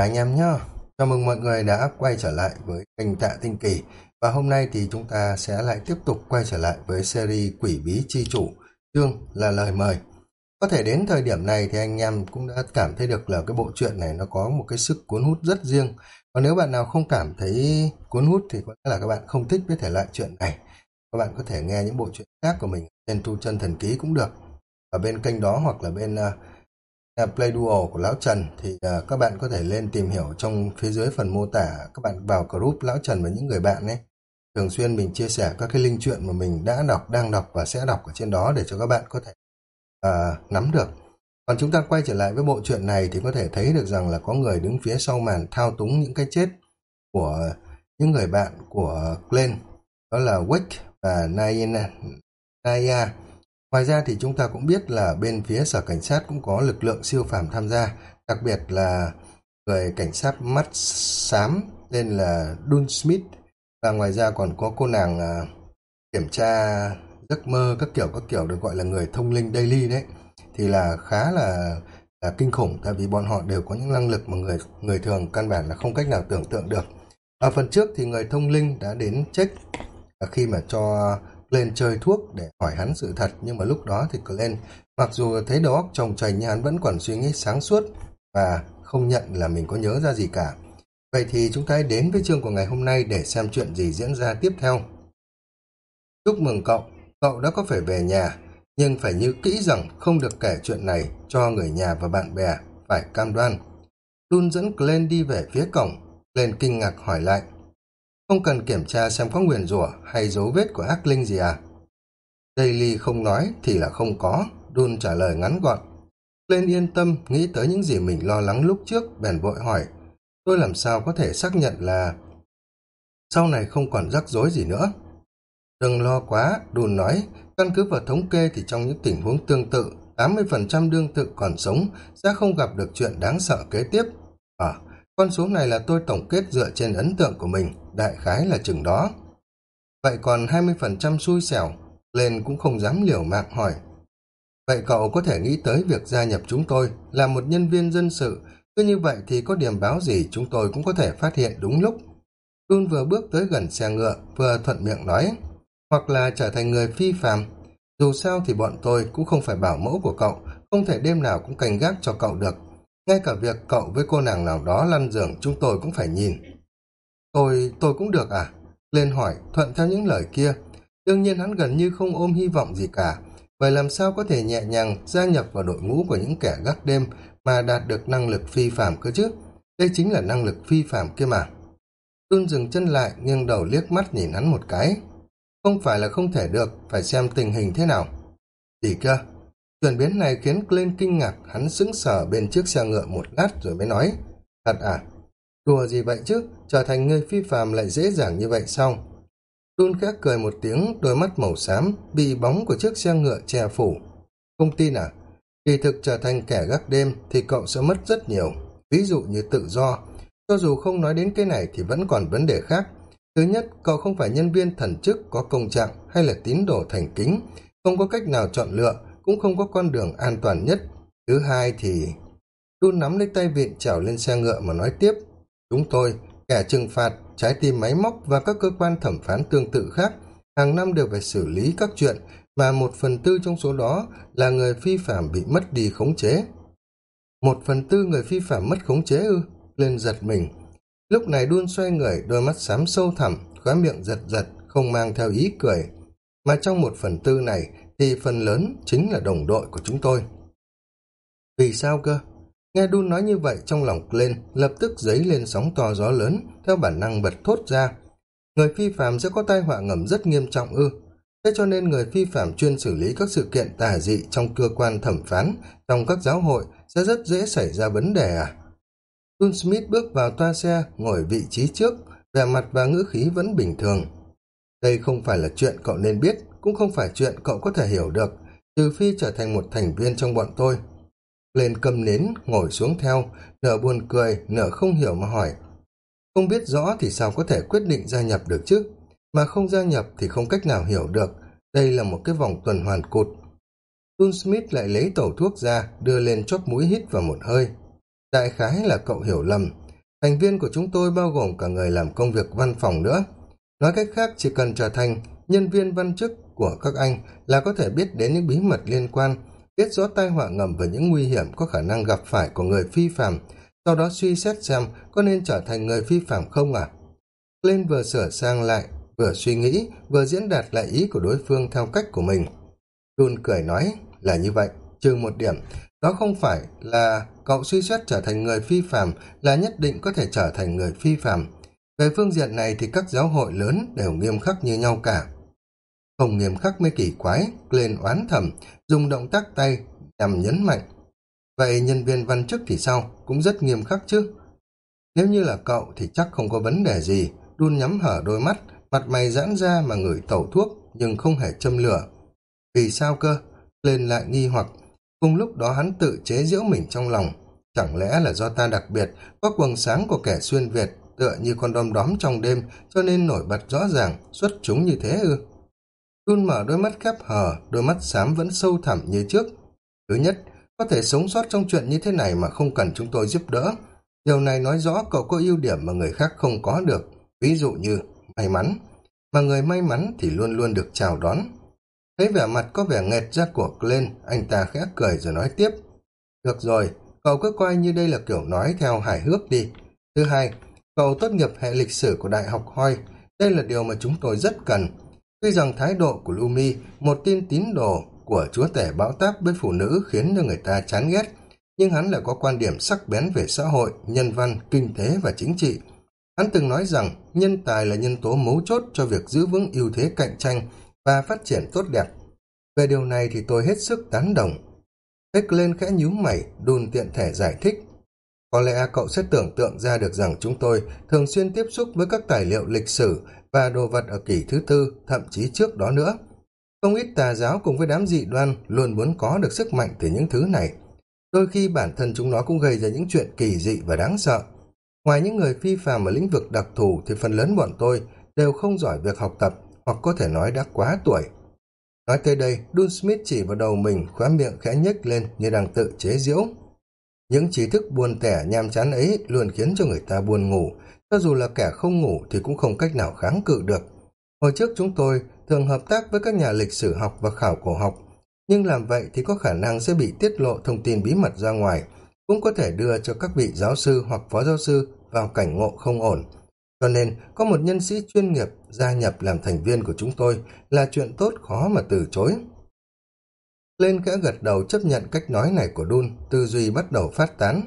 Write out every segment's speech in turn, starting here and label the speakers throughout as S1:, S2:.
S1: cả anh em nhé. Chào mừng mọi người đã quay trở lại với kênh Tạ Tinh Kỳ. Và hôm nay thì chúng ta sẽ lại tiếp tục quay trở lại với series Quỷ Bí Chi Chủ, chương là lời mời. Có thể đến thời điểm này thì anh em cũng đã cảm thấy được là cái bộ truyện này nó có một cái sức cuốn hút rất riêng. Còn nếu bạn nào không cảm thấy cuốn hút thì có lẽ là các bạn không thích với thể loại chuyện này. Các bạn có thể nghe những bộ truyện khác của mình trên Tu Chân Thần Ký cũng được. Ở bên kênh đó hoặc là bên uh, Ờ, Play Dual của Lão Trần thì uh, các bạn có thể lên tìm hiểu trong phía dưới phần mô tả các bạn vào group Lão Trần và những người bạn ấy thường xuyên mình chia sẻ các cái link truyện mà mình đã đọc, đang đọc và sẽ đọc ở trên đó để cho các bạn có thể uh, nắm được. Còn chúng ta quay trở lại với bộ truyện này thì có thể thấy được rằng là có người đứng phía sau màn thao túng những cái chết của những người bạn của Glenn, đó là Wick và Naya. Naya Ngoài ra thì chúng ta cũng biết là bên phía sở cảnh sát cũng có lực lượng siêu phàm tham gia, đặc biệt là người cảnh sát mắt xám tên là Dun Smith và ngoài ra còn có cô nàng à, kiểm tra giấc mơ các kiểu các kiểu được gọi là người thông linh daily đấy thì là khá là là kinh khủng tại vì bọn họ đều có những năng lực mà người người thường căn bản là không cách nào tưởng tượng được. Ở phần trước thì người thông linh đã đến check à, khi mà cho lên chơi thuốc để hỏi hắn sự thật nhưng mà lúc đó thì Glenn mặc dù thấy đầu óc trồng trành nhưng hắn vẫn còn suy nghĩ sáng suốt và không nhận là mình có nhớ ra gì cả. Vậy thì chúng ta hãy đến với chương của ngày hôm nay để xem chuyện gì diễn ra tiếp theo. Chúc mừng cậu, cậu đã có phải về nhà, nhưng phải nhớ kỹ rằng không được kể chuyện này cho người nhà và bạn bè, phải cam đoan. Dun dẫn Glenn đi về phía cổng, Glenn kinh ngạc hỏi lại. Không cần kiểm tra xem có nguyền rủa hay dấu vết của ác linh gì à? Daily không nói thì là không có, Dun trả lời ngắn gọn. Lên yên tâm, nghĩ tới những gì mình lo lắng lúc trước, bèn vội hỏi. Tôi làm sao có thể xác nhận là sau này không còn rắc rối gì nữa. Đừng lo quá, Dun nói, căn cứ vào thống kê thì trong những tình huống tương tự, 80% đương tự còn sống sẽ không gặp được chuyện đáng sợ kế tiếp. À, con số này là tôi tổng kết dựa trên ấn tượng của mình, đại khái là chừng đó. Vậy còn 20% xui xẻo, lên cũng không dám liều mạng hỏi. Vậy cậu có thể nghĩ tới việc gia nhập chúng tôi là một nhân viên dân sự, cứ như vậy thì có điểm báo gì chúng tôi cũng có thể phát hiện đúng lúc. Đun vừa bước tới gần xe ngựa, vừa thuận miệng nói, hoặc là trở thành người phi phàm. Dù sao thì bọn tôi cũng không phải bảo mẫu của cậu, không thể đêm nào cũng canh gác cho cậu được. Ngay cả việc cậu với cô nàng nào đó lăn giường chúng tôi cũng phải nhìn. Tôi, tôi cũng được à? Lên hỏi, thuận theo những lời kia. Đương nhiên hắn gần như không ôm hy vọng gì cả. Vậy làm sao có thể nhẹ nhàng gia nhập vào đội ngũ của những kẻ gác đêm mà đạt được năng lực phi phạm cơ chứ? Đây chính là năng lực phi phạm kia mà. Tôn dừng chân lại, nghiêng đầu liếc mắt nhìn hắn một cái. Không phải là không thể được, phải xem tình hình thế nào. Gì cơ? Chuyển biến này khiến Glenn kinh ngạc, hắn sững sờ bên trước xe ngựa một lát rồi mới nói. Thật à? Đùa gì vậy chứ? Trở thành người phi phàm lại dễ dàng như vậy sao? Đun khẽ cười một tiếng, đôi mắt màu xám, bị bóng của chiếc xe ngựa che phủ. Không tin à? Kỳ thực trở thành kẻ gác đêm thì cậu sẽ mất rất nhiều. Ví dụ như tự do. Cho dù không nói đến cái này thì vẫn còn vấn đề khác. Thứ nhất, cậu không phải nhân viên thần chức có công trạng hay là tín đồ thành kính, không có cách nào chọn lựa, cũng không có con đường an toàn nhất. Thứ hai thì... Đun nắm lấy tay vịn trèo lên xe ngựa mà nói tiếp. Chúng tôi, kẻ trừng phạt, trái tim máy móc và các cơ quan thẩm phán tương tự khác, hàng năm đều phải xử lý các chuyện mà một phần tư trong số đó là người phi phạm bị mất đi khống chế. Một phần tư người phi phạm mất khống chế ư? Lên giật mình. Lúc này đun xoay người, đôi mắt xám sâu thẳm, khóe miệng giật giật, không mang theo ý cười. Mà trong một phần tư này thì phần lớn chính là đồng đội của chúng tôi. Vì sao cơ? Nghe Đun nói như vậy trong lòng lên, lập tức dấy lên sóng to gió lớn, theo bản năng bật thốt ra. Người phi phạm sẽ có tai họa ngầm rất nghiêm trọng ư. Thế cho nên người phi phạm chuyên xử lý các sự kiện tà dị trong cơ quan thẩm phán, trong các giáo hội sẽ rất dễ xảy ra vấn đề à? Dun Smith bước vào toa xe, ngồi vị trí trước, vẻ mặt và ngữ khí vẫn bình thường. Đây không phải là chuyện cậu nên biết, cũng không phải chuyện cậu có thể hiểu được, trừ phi trở thành một thành viên trong bọn tôi. Lên cầm nến, ngồi xuống theo, nở buồn cười, nở không hiểu mà hỏi. Không biết rõ thì sao có thể quyết định gia nhập được chứ? Mà không gia nhập thì không cách nào hiểu được. Đây là một cái vòng tuần hoàn cụt. Tun Smith lại lấy tẩu thuốc ra, đưa lên chóp mũi hít vào một hơi. Đại khái là cậu hiểu lầm. thành viên của chúng tôi bao gồm cả người làm công việc văn phòng nữa nói cách khác chỉ cần trở thành nhân viên văn chức của các anh là có thể biết đến những bí mật liên quan biết rõ tai họa ngầm và những nguy hiểm có khả năng gặp phải của người phi phạm, sau đó suy xét xem có nên trở thành người phi phạm không à lên vừa sửa sang lại, vừa suy nghĩ, vừa diễn đạt lại ý của đối phương theo cách của mình. Đun cười nói, là như vậy, trừ một điểm, đó không phải là cậu suy xét trở thành người phi phạm là nhất định có thể trở thành người phi phạm. Về phương diện này thì các giáo hội lớn đều nghiêm khắc như nhau cả không nghiêm khắc mới kỳ quái, lên oán thầm, dùng động tác tay nhằm nhấn mạnh. Vậy nhân viên văn chức thì sao? Cũng rất nghiêm khắc chứ. Nếu như là cậu thì chắc không có vấn đề gì. Đun nhắm hở đôi mắt, mặt mày giãn ra mà ngửi tẩu thuốc, nhưng không hề châm lửa. Vì sao cơ? Lên lại nghi hoặc. Cùng lúc đó hắn tự chế giễu mình trong lòng. Chẳng lẽ là do ta đặc biệt, có quần sáng của kẻ xuyên việt tựa như con đom đóm trong đêm, cho nên nổi bật rõ ràng, xuất chúng như thế ư? Đun mở đôi mắt khép hờ, đôi mắt xám vẫn sâu thẳm như trước. Thứ nhất, có thể sống sót trong chuyện như thế này mà không cần chúng tôi giúp đỡ. Điều này nói rõ cậu có ưu điểm mà người khác không có được. Ví dụ như may mắn. Mà người may mắn thì luôn luôn được chào đón. Thấy vẻ mặt có vẻ nghẹt ra của glenn, anh ta khẽ cười rồi nói tiếp. Được rồi, cậu cứ coi như đây là kiểu nói theo hài hước đi. Thứ hai, cậu tốt nghiệp hệ lịch sử của đại học hoi. Đây là điều mà chúng tôi rất cần tuy rằng thái độ của lumi một tin tín đồ của chúa tể bão táp với phụ nữ khiến cho người ta chán ghét, nhưng hắn lại có quan điểm sắc bén về xã hội, nhân văn, kinh tế và chính trị. Hắn từng nói rằng nhân tài là nhân tố mấu chốt cho việc giữ vững ưu thế cạnh tranh và phát triển tốt đẹp. Về điều này thì tôi hết sức tán đồng. Hết lên khẽ nhíu mày, đùn tiện thể giải thích. Có lẽ cậu sẽ tưởng tượng ra được rằng chúng tôi thường xuyên tiếp xúc với các tài liệu lịch sử và đồ vật ở kỷ thứ tư, thậm chí trước đó nữa. Không ít tà giáo cùng với đám dị đoan luôn muốn có được sức mạnh từ những thứ này. Đôi khi bản thân chúng nó cũng gây ra những chuyện kỳ dị và đáng sợ. Ngoài những người phi phàm ở lĩnh vực đặc thù thì phần lớn bọn tôi đều không giỏi việc học tập hoặc có thể nói đã quá tuổi. Nói tới đây, dun smith chỉ vào đầu mình khóa miệng khẽ nhếch lên như đang tự chế giễu. Những trí thức buồn tẻ nham chán ấy luôn khiến cho người ta buồn ngủ cho dù là kẻ không ngủ thì cũng không cách nào kháng cự được. Hồi trước chúng tôi thường hợp tác với các nhà lịch sử học và khảo cổ học, nhưng làm vậy thì có khả năng sẽ bị tiết lộ thông tin bí mật ra ngoài, cũng có thể đưa cho các vị giáo sư hoặc phó giáo sư vào cảnh ngộ không ổn. Cho nên, có một nhân sĩ chuyên nghiệp gia nhập làm thành viên của chúng tôi là chuyện tốt khó mà từ chối. Lên kẽ gật đầu chấp nhận cách nói này của đun tư duy bắt đầu phát tán.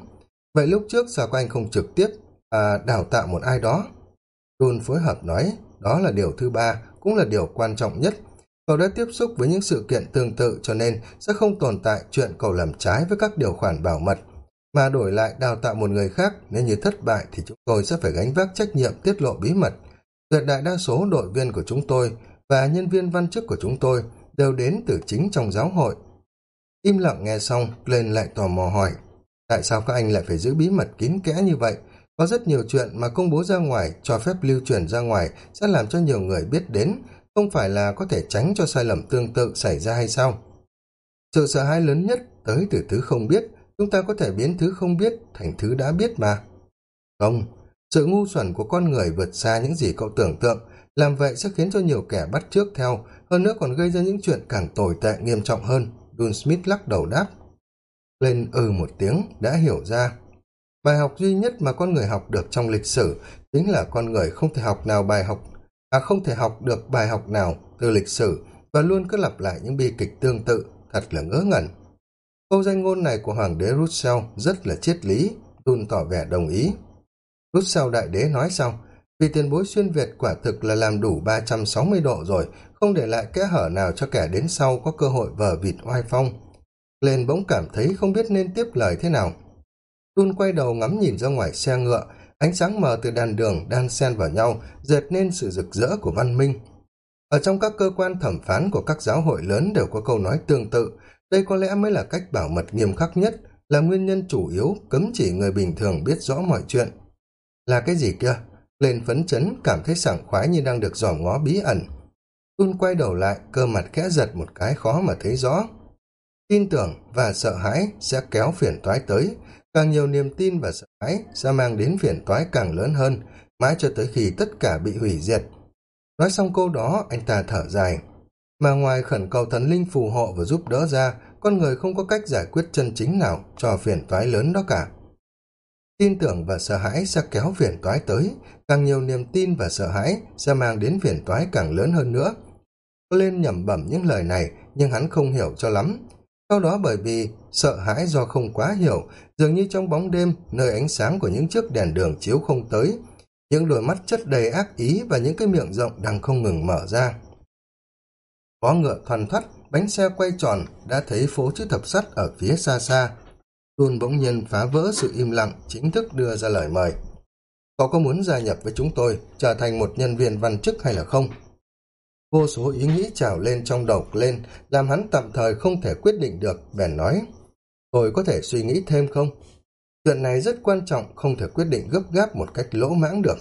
S1: Vậy lúc trước sao các anh không trực tiếp à, đào tạo một ai đó. Đun phối hợp nói đó là điều thứ ba cũng là điều quan trọng nhất. Cậu đã tiếp xúc với những sự kiện tương tự cho nên sẽ không tồn tại chuyện cậu làm trái với các điều khoản bảo mật. Mà đổi lại đào tạo một người khác nếu như thất bại thì chúng tôi sẽ phải gánh vác trách nhiệm tiết lộ bí mật. Tuyệt đại đa số đội viên của chúng tôi và nhân viên văn chức của chúng tôi đều đến từ chính trong giáo hội. Im lặng nghe xong Glenn lại tò mò hỏi tại sao các anh lại phải giữ bí mật kín kẽ như vậy? Có rất nhiều chuyện mà công bố ra ngoài, cho phép lưu truyền ra ngoài, sẽ làm cho nhiều người biết đến, không phải là có thể tránh cho sai lầm tương tự xảy ra hay sao? Sự sợ hãi lớn nhất tới từ thứ không biết, chúng ta có thể biến thứ không biết thành thứ đã biết mà. Không, sự ngu xuẩn của con người vượt xa những gì cậu tưởng tượng, làm vậy sẽ khiến cho nhiều kẻ bắt trước theo, hơn nữa còn gây ra những chuyện càng tồi tệ nghiêm trọng hơn. Dun smith lắc đầu đáp. Lên ừ một tiếng, đã hiểu ra bài học duy nhất mà con người học được trong lịch sử chính là con người không thể học nào bài học à không thể học được bài học nào từ lịch sử và luôn cứ lặp lại những bi kịch tương tự, thật là ngớ ngẩn. Câu danh ngôn này của hoàng đế russell rất là triết lý đun tỏ vẻ đồng ý. Russell đại đế nói xong vì tiền bối xuyên việt quả thực là làm đủ ba trăm sáu mươi độ rồi, không để lại kẽ hở nào cho kẻ đến sau có cơ hội vờ vịt oai phong. Lên bỗng cảm thấy không biết nên tiếp lời thế nào. Tun quay đầu ngắm nhìn ra ngoài xe ngựa. Ánh sáng mờ từ đàn đường đan xen vào nhau, dệt nên sự rực rỡ của văn minh. Ở trong các cơ quan thẩm phán của các giáo hội lớn đều có câu nói tương tự. Đây có lẽ mới là cách bảo mật nghiêm khắc nhất, là nguyên nhân chủ yếu cấm chỉ người bình thường biết rõ mọi chuyện. Là cái gì kia? Lên phấn chấn, cảm thấy sảng khoái như đang được dòm ngó bí ẩn. Tun quay đầu lại, cơ mặt khẽ giật một cái khó mà thấy rõ. Tin tưởng và sợ hãi sẽ kéo phiền toái tới càng nhiều niềm tin và sợ hãi sẽ mang đến phiền toái càng lớn hơn, mãi cho tới khi tất cả bị hủy diệt. Nói xong câu đó, anh ta thở dài. Mà ngoài khẩn cầu thần linh phù hộ và giúp đỡ ra, con người không có cách giải quyết chân chính nào cho phiền toái lớn đó cả. Tin tưởng và sợ hãi sẽ kéo phiền toái tới, càng nhiều niềm tin và sợ hãi sẽ mang đến phiền toái càng lớn hơn nữa. Lên nhẩm bẩm những lời này, nhưng hắn không hiểu cho lắm. Sau đó bởi vì sợ hãi do không quá hiểu dường như trong bóng đêm nơi ánh sáng của những chiếc đèn đường chiếu không tới những đôi mắt chất đầy ác ý và những cái miệng rộng đang không ngừng mở ra có ngựa thoăn thoắt bánh xe quay tròn đã thấy phố chữ thập sắt ở phía xa xa Đun bỗng nhiên phá vỡ sự im lặng, chính thức đưa ra lời mời. Cậu có muốn gia nhập với chúng tôi, trở thành một nhân viên văn chức hay là không? Vô số ý nghĩ trào lên trong đầu lên, làm hắn tạm thời không thể quyết định được, bèn nói. Tôi có thể suy nghĩ thêm không? Chuyện này rất quan trọng, không thể quyết định gấp gáp một cách lỗ mãng được.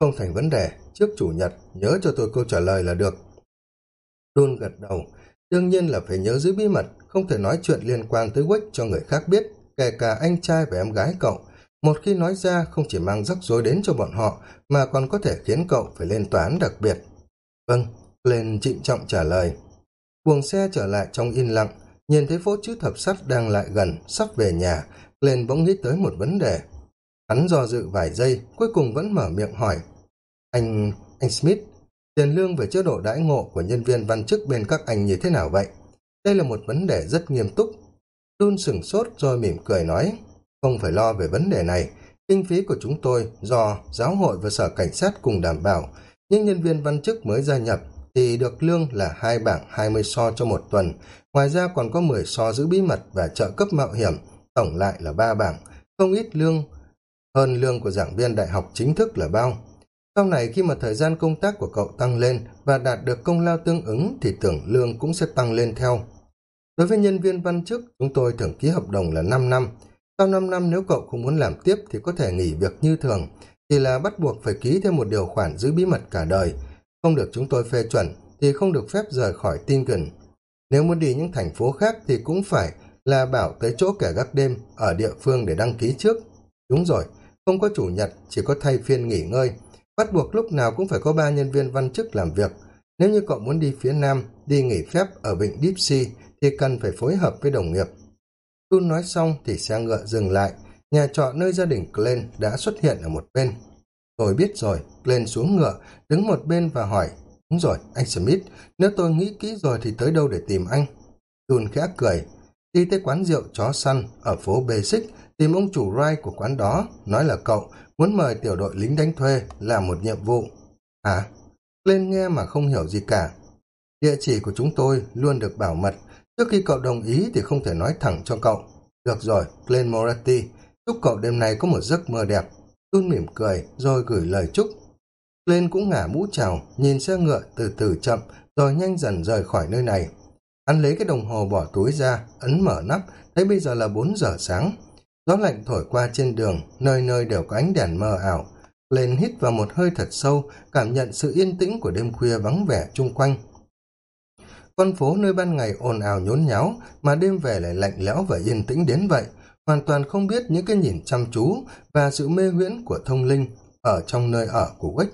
S1: Không thành vấn đề, trước chủ nhật, nhớ cho tôi câu trả lời là được. Đun gật đầu, đương nhiên là phải nhớ giữ bí mật, không thể nói chuyện liên quan tới Wick cho người khác biết, kể cả anh trai và em gái cậu. Một khi nói ra không chỉ mang rắc rối đến cho bọn họ, mà còn có thể khiến cậu phải lên toán đặc biệt. Vâng, lên trịnh trọng trả lời. Buồng xe trở lại trong yên lặng, nhìn thấy phố chữ thập sắt đang lại gần, sắp về nhà, lên bỗng nghĩ tới một vấn đề. Hắn do dự vài giây, cuối cùng vẫn mở miệng hỏi. Anh, anh Smith, tiền lương về chế độ đãi ngộ của nhân viên văn chức bên các anh như thế nào vậy? Đây là một vấn đề rất nghiêm túc. Tun sửng sốt rồi mỉm cười nói, không phải lo về vấn đề này, kinh phí của chúng tôi do giáo hội và sở cảnh sát cùng đảm bảo, những nhân viên văn chức mới gia nhập thì được lương là hai bảng 20 so cho một tuần, ngoài ra còn có 10 so giữ bí mật và trợ cấp mạo hiểm, tổng lại là ba bảng, không ít lương hơn lương của giảng viên đại học chính thức là bao. Sau này khi mà thời gian công tác của cậu tăng lên và đạt được công lao tương ứng thì tưởng lương cũng sẽ tăng lên theo. Đối với nhân viên văn chức, chúng tôi thường ký hợp đồng là 5 năm. Sau 5 năm nếu cậu không muốn làm tiếp thì có thể nghỉ việc như thường, thì là bắt buộc phải ký thêm một điều khoản giữ bí mật cả đời. Không được chúng tôi phê chuẩn thì không được phép rời khỏi tingen nếu muốn đi những thành phố khác thì cũng phải là bảo tới chỗ kẻ gác đêm ở địa phương để đăng ký trước. Đúng rồi, không có chủ nhật, chỉ có thay phiên nghỉ ngơi. Bắt buộc lúc nào cũng phải có ba nhân viên văn chức làm việc. Nếu như cậu muốn đi phía Nam, đi nghỉ phép ở vịnh Deep Sea thì cần phải phối hợp với đồng nghiệp. Tun nói xong thì xe ngựa dừng lại, nhà trọ nơi gia đình Glenn đã xuất hiện ở một bên. Tôi biết rồi, Glenn xuống ngựa, đứng một bên và hỏi, đúng rồi, anh Smith, nếu tôi nghĩ kỹ rồi thì tới đâu để tìm anh? Tun khẽ cười, đi tới quán rượu chó săn ở phố Basic, tìm ông chủ Rai của quán đó, nói là cậu muốn mời tiểu đội lính đánh thuê làm một nhiệm vụ. À, lên nghe mà không hiểu gì cả. Địa chỉ của chúng tôi luôn được bảo mật, Trước khi cậu đồng ý thì không thể nói thẳng cho cậu. Được rồi, Glenn Moratti, chúc cậu đêm nay có một giấc mơ đẹp. Tun mỉm cười, rồi gửi lời chúc lên cũng ngả mũ chào, nhìn xe ngựa từ từ chậm, rồi nhanh dần rời khỏi nơi này. Hắn lấy cái đồng hồ bỏ túi ra, ấn mở nắp, thấy bây giờ là 4 giờ sáng. Gió lạnh thổi qua trên đường, nơi nơi đều có ánh đèn mờ ảo. Lên hít vào một hơi thật sâu, cảm nhận sự yên tĩnh của đêm khuya vắng vẻ chung quanh con phố nơi ban ngày ồn ào nhốn nháo mà đêm về lại lạnh lẽo và yên tĩnh đến vậy hoàn toàn không biết những cái nhìn chăm chú và sự mê huyễn của thông linh ở trong nơi ở của quách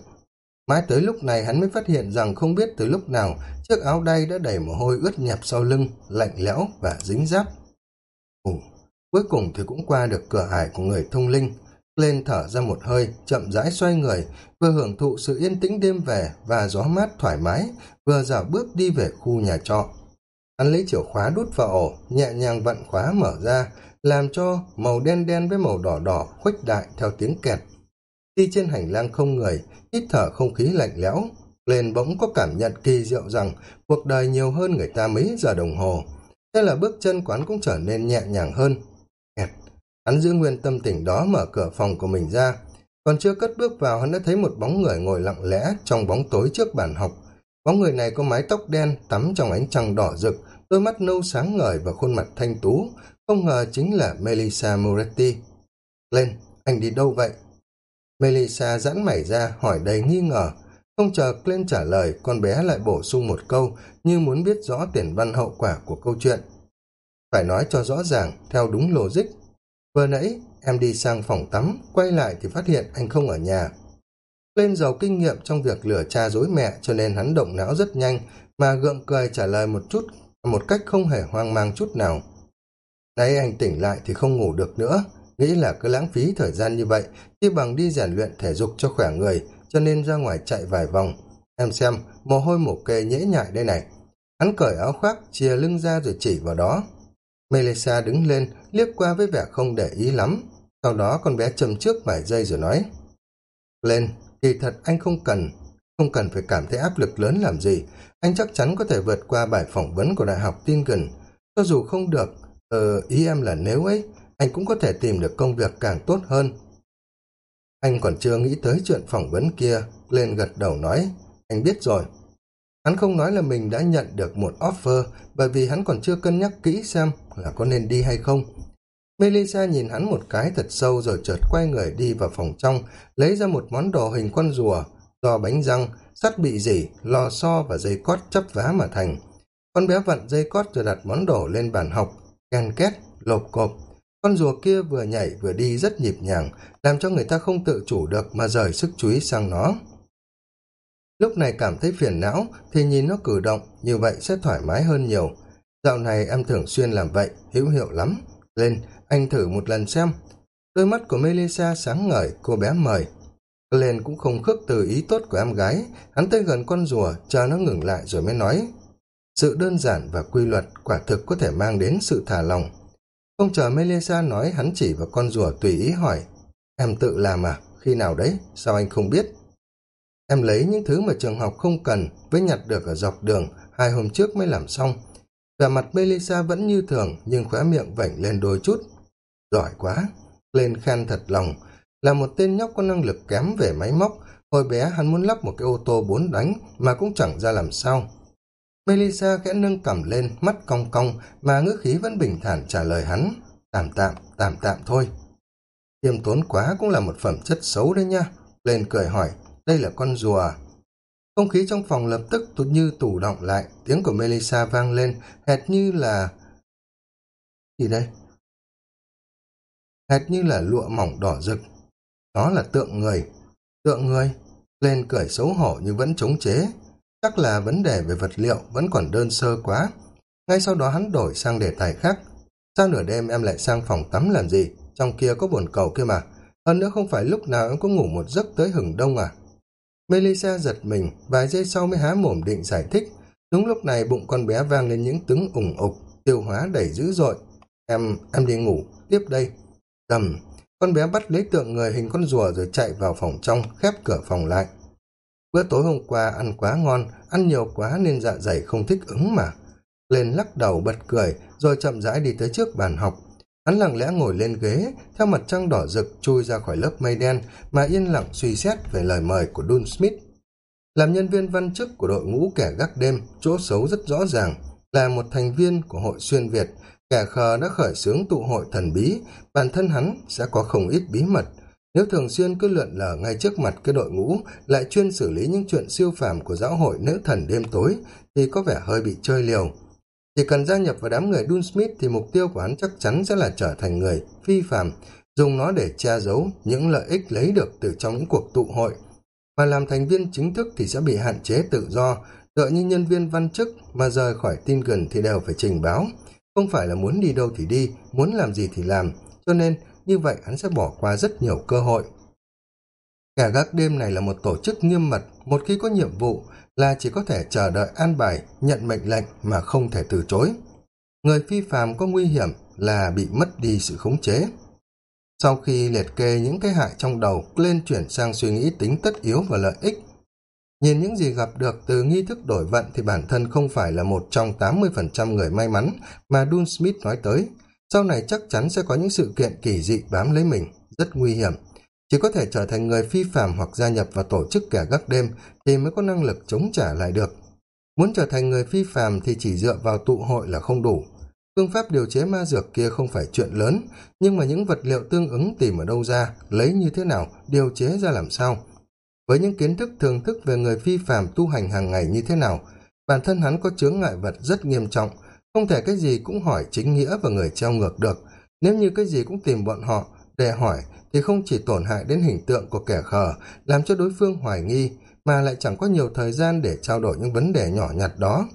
S1: mãi tới lúc này hắn mới phát hiện rằng không biết từ lúc nào chiếc áo đay đã đầy mồ hôi ướt nhẹp sau lưng lạnh lẽo và dính giáp Ồ, cuối cùng thì cũng qua được cửa ải của người thông linh. Lên thở ra một hơi chậm rãi xoay người vừa hưởng thụ sự yên tĩnh đêm về và gió mát thoải mái vừa dạo bước đi về khu nhà trọ. Hắn lấy chìa khóa đút vào ổ nhẹ nhàng vặn khóa mở ra làm cho màu đen đen với màu đỏ đỏ khuếch đại theo tiếng kẹt đi trên hành lang không người, hít thở không khí lạnh lẽo, lên bỗng có cảm nhận kỳ diệu rằng cuộc đời nhiều hơn người ta mấy giờ đồng hồ. Thế là bước chân quán cũng trở nên nhẹ nhàng hơn. Hẹt. hắn giữ nguyên tâm tình đó mở cửa phòng của mình ra. Còn chưa cất bước vào, hắn đã thấy một bóng người ngồi lặng lẽ trong bóng tối trước bàn học. Bóng người này có mái tóc đen tắm trong ánh trăng đỏ rực, đôi mắt nâu sáng ngời và khuôn mặt thanh tú, không ngờ chính là melissa moretti. Lên, anh đi đâu vậy? Melissa giãn mảy ra, hỏi đầy nghi ngờ. Không chờ Glenn trả lời, con bé lại bổ sung một câu như muốn biết rõ tiền văn hậu quả của câu chuyện. Phải nói cho rõ ràng, theo đúng logic. Vừa nãy, em đi sang phòng tắm, quay lại thì phát hiện anh không ở nhà. Lên giàu kinh nghiệm trong việc lừa cha dối mẹ, cho nên hắn động não rất nhanh, mà gượng cười trả lời một chút, một cách không hề hoang mang chút nào. Nay anh tỉnh lại thì không ngủ được nữa nghĩ là cứ lãng phí thời gian như vậy chi bằng đi rèn luyện thể dục cho khỏe người cho nên ra ngoài chạy vài vòng. Em xem mồ hôi mồ kê nhễ nhại đây này. Hắn cởi áo khoác chia lưng ra rồi chỉ vào đó. Melissa đứng lên liếc qua với vẻ không để ý lắm. Sau đó con bé châm trước vài giây rồi nói lên kỳ thật anh không cần không cần phải cảm thấy áp lực lớn làm gì. Anh chắc chắn có thể vượt qua bài phỏng vấn của đại học Tinken. Cho dù không được, ờ, ý em là nếu ấy, anh cũng có thể tìm được công việc càng tốt hơn. Anh còn chưa nghĩ tới chuyện phỏng vấn kia, lên gật đầu nói, anh biết rồi. Hắn không nói là mình đã nhận được một offer bởi vì hắn còn chưa cân nhắc kỹ xem là có nên đi hay không. Melissa nhìn hắn một cái thật sâu rồi chợt quay người đi vào phòng trong, lấy ra một món đồ hình con rùa, do bánh răng, sắt bị dỉ, lò xo và dây cót chấp vá mà thành. Con bé vặn dây cót rồi đặt món đồ lên bàn học, ken két, lộp cộp. Con rùa kia vừa nhảy vừa đi rất nhịp nhàng, làm cho người ta không tự chủ được mà rời sức chú ý sang nó. Lúc này cảm thấy phiền não thì nhìn nó cử động, như vậy sẽ thoải mái hơn nhiều. Dạo này em thường xuyên làm vậy, hữu hiệu lắm. Lên, anh thử một lần xem. Đôi mắt của Melissa sáng ngời, cô bé mời. Lên cũng không khước từ ý tốt của em gái, hắn tới gần con rùa, chờ nó ngừng lại rồi mới nói. Sự đơn giản và quy luật quả thực có thể mang đến sự thả lòng. Không chờ Melissa nói hắn chỉ vào con rùa tùy ý hỏi. Em tự làm à? Khi nào đấy? Sao anh không biết? Em lấy những thứ mà trường học không cần với nhặt được ở dọc đường hai hôm trước mới làm xong. Và mặt Melissa vẫn như thường nhưng khóe miệng vảnh lên đôi chút. Giỏi quá! Lên khen thật lòng, là một tên nhóc có năng lực kém về máy móc, hồi bé hắn muốn lắp một cái ô tô bốn đánh mà cũng chẳng ra làm sao. Melissa khẽ nâng cầm lên, mắt cong cong, mà ngữ khí vẫn bình thản trả lời hắn. Tạm tạm, tạm tạm thôi. Tiêm tốn quá cũng là một phẩm chất xấu đấy nha. Lên cười hỏi, đây là con rùa à? Không khí trong phòng lập tức tụt như tủ động lại, tiếng của Melissa vang lên, hệt như là... Gì đây? Hệt như là lụa mỏng đỏ rực, đó là tượng người. Tượng người? Lên cười xấu hổ nhưng vẫn chống chế. Chắc là vấn đề về vật liệu vẫn còn đơn sơ quá. Ngay sau đó hắn đổi sang đề tài khác. Sao nửa đêm em lại sang phòng tắm làm gì? Trong kia có bồn cầu kia mà. Hơn nữa không phải lúc nào em có ngủ một giấc tới hừng đông à? Melissa giật mình, vài giây sau mới há mồm định giải thích. Đúng lúc này bụng con bé vang lên những tiếng ủng ục, tiêu hóa đầy dữ dội. Em, em đi ngủ, tiếp đây. Tầm, con bé bắt lấy tượng người hình con rùa rồi chạy vào phòng trong, khép cửa phòng lại. Bữa tối hôm qua ăn quá ngon, ăn nhiều quá nên dạ dày không thích ứng mà. Lên lắc đầu bật cười, rồi chậm rãi đi tới trước bàn học. Hắn lặng lẽ ngồi lên ghế, theo mặt trăng đỏ rực chui ra khỏi lớp mây đen mà yên lặng suy xét về lời mời của Dun Smith. Làm nhân viên văn chức của đội ngũ kẻ gác đêm, chỗ xấu rất rõ ràng, là một thành viên của hội xuyên Việt, Kẻ khờ đã khởi xướng tụ hội thần bí, bản thân hắn sẽ có không ít bí mật. Nếu thường xuyên cứ lượn lờ ngay trước mặt cái đội ngũ, lại chuyên xử lý những chuyện siêu phàm của giáo hội nữ thần đêm tối, thì có vẻ hơi bị chơi liều. Chỉ cần gia nhập vào đám người Dun Smith thì mục tiêu của hắn chắc chắn sẽ là trở thành người phi phàm, dùng nó để che giấu những lợi ích lấy được từ trong những cuộc tụ hội. Mà làm thành viên chính thức thì sẽ bị hạn chế tự do, tựa như nhân viên văn chức mà rời khỏi tin gần thì đều phải trình báo. Không phải là muốn đi đâu thì đi, muốn làm gì thì làm, cho nên như vậy hắn sẽ bỏ qua rất nhiều cơ hội. Kẻ gác đêm này là một tổ chức nghiêm mật, một khi có nhiệm vụ là chỉ có thể chờ đợi an bài, nhận mệnh lệnh mà không thể từ chối. Người phi phàm có nguy hiểm là bị mất đi sự khống chế. Sau khi liệt kê những cái hại trong đầu, lên chuyển sang suy nghĩ tính tất yếu và lợi ích, Nhìn những gì gặp được từ nghi thức đổi vận thì bản thân không phải là một trong 80% người may mắn mà Dun Smith nói tới. Sau này chắc chắn sẽ có những sự kiện kỳ dị bám lấy mình, rất nguy hiểm. Chỉ có thể trở thành người phi phạm hoặc gia nhập vào tổ chức kẻ gác đêm thì mới có năng lực chống trả lại được. Muốn trở thành người phi phàm thì chỉ dựa vào tụ hội là không đủ. Phương pháp điều chế ma dược kia không phải chuyện lớn, nhưng mà những vật liệu tương ứng tìm ở đâu ra, lấy như thế nào, điều chế ra làm sao, với những kiến thức thường thức về người phi phàm tu hành hàng ngày như thế nào, bản thân hắn có chướng ngại vật rất nghiêm trọng, không thể cái gì cũng hỏi chính nghĩa và người treo ngược được. Nếu như cái gì cũng tìm bọn họ để hỏi, thì không chỉ tổn hại đến hình tượng của kẻ khờ, làm cho đối phương hoài nghi, mà lại chẳng có nhiều thời gian để trao đổi những vấn đề nhỏ nhặt đó.